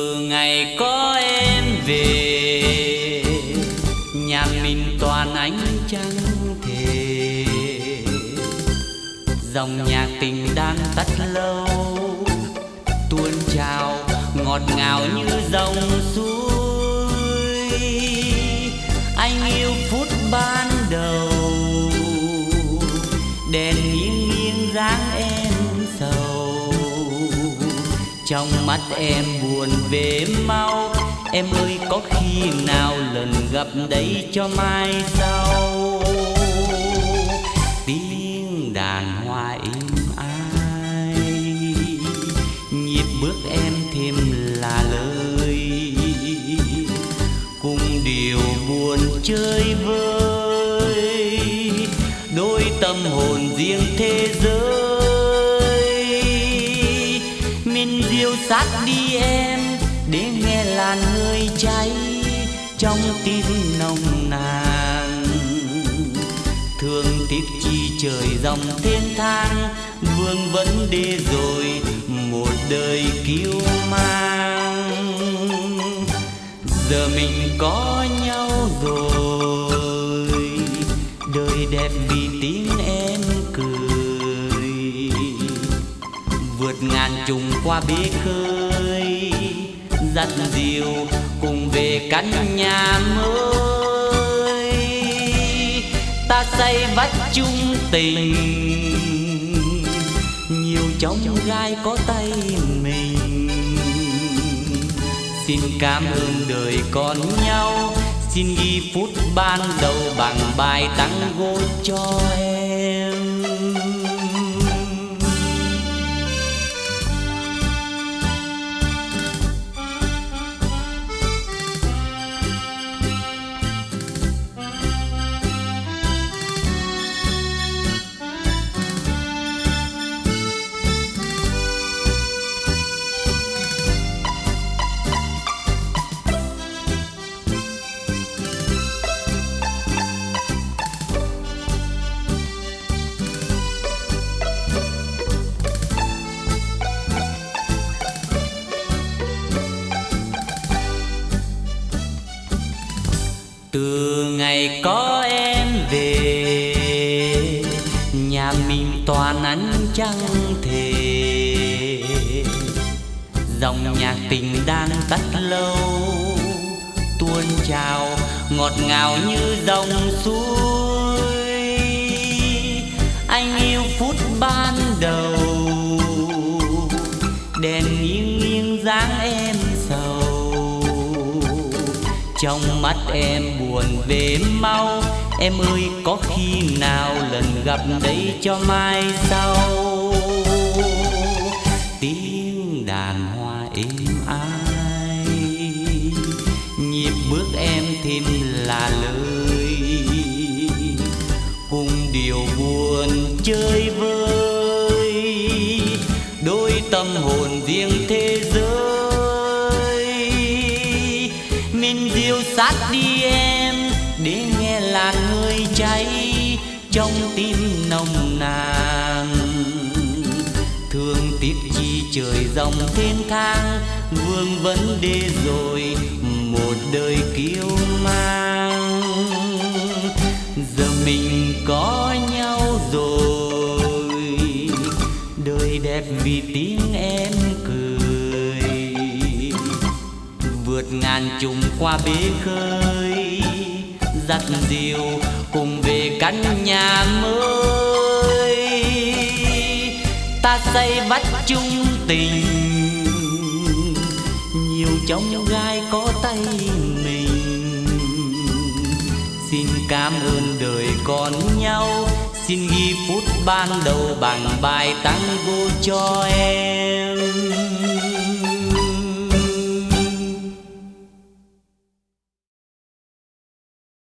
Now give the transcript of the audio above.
từ ngày có em về, nhà mình toàn ánh trăng thề. Dòng nhạc tình đang tắt lâu, tuôn trào, ngọt ngào như dòng suối. Anh yêu phút ban trong mắt em buồn về mau. Em ơi, có khi nào lần gặp đấy cho mai sau? Sát đi em để nghe làn hơi cháy trong tim nồng nàn. Thương tiếc chi trời dòng thiên thang, vương vấn đề rồi một đời kiêu mang. Giờ mình có nhau rồi, đời đẹp vì tiếng ngàn trùng qua bể khơi, dắt dìu cùng về căn nhà mới. Ta xây vách chung tình, nhiều chóng gai có tay mình. Xin cảm ơn đời còn nhau, xin ghi phút ban đầu bằng bài tango cho em. Ngày có em về. Nhà mình toàn ánh trăng thề. Dòng nhạc tình đang tắt lâu. Tuôn trào, ngọt ngào như dòng suối. Anh yêu phút ban đầu. Trong mắt em buồn về mau, em ơi, có khi nào lần gặp đấy cho mai sau? Tiếng đàn hoa êm ai? Nhịp bước em thêm là lời. Cùng điều buồn chơi vơi, đôi tâm hồn riêng thế giới. Sát đi em, để nghe làn người cháy trong tim nồng nàn. Thương tiếc chi trời dòng thiên thang, vương vấn đề rồi một đời kiêu mang. Giờ mình có nhau rồi, đời đẹp vì tiếng ngàn trùng qua bể khơi. Dắt diều cùng về căn nhà mới. Ta xây vách chung tình. Nhiều chóng gai có tay mình. Xin cảm ơn đời còn nhau. Xin ghi phút ban đầu bằng bài tango cho em.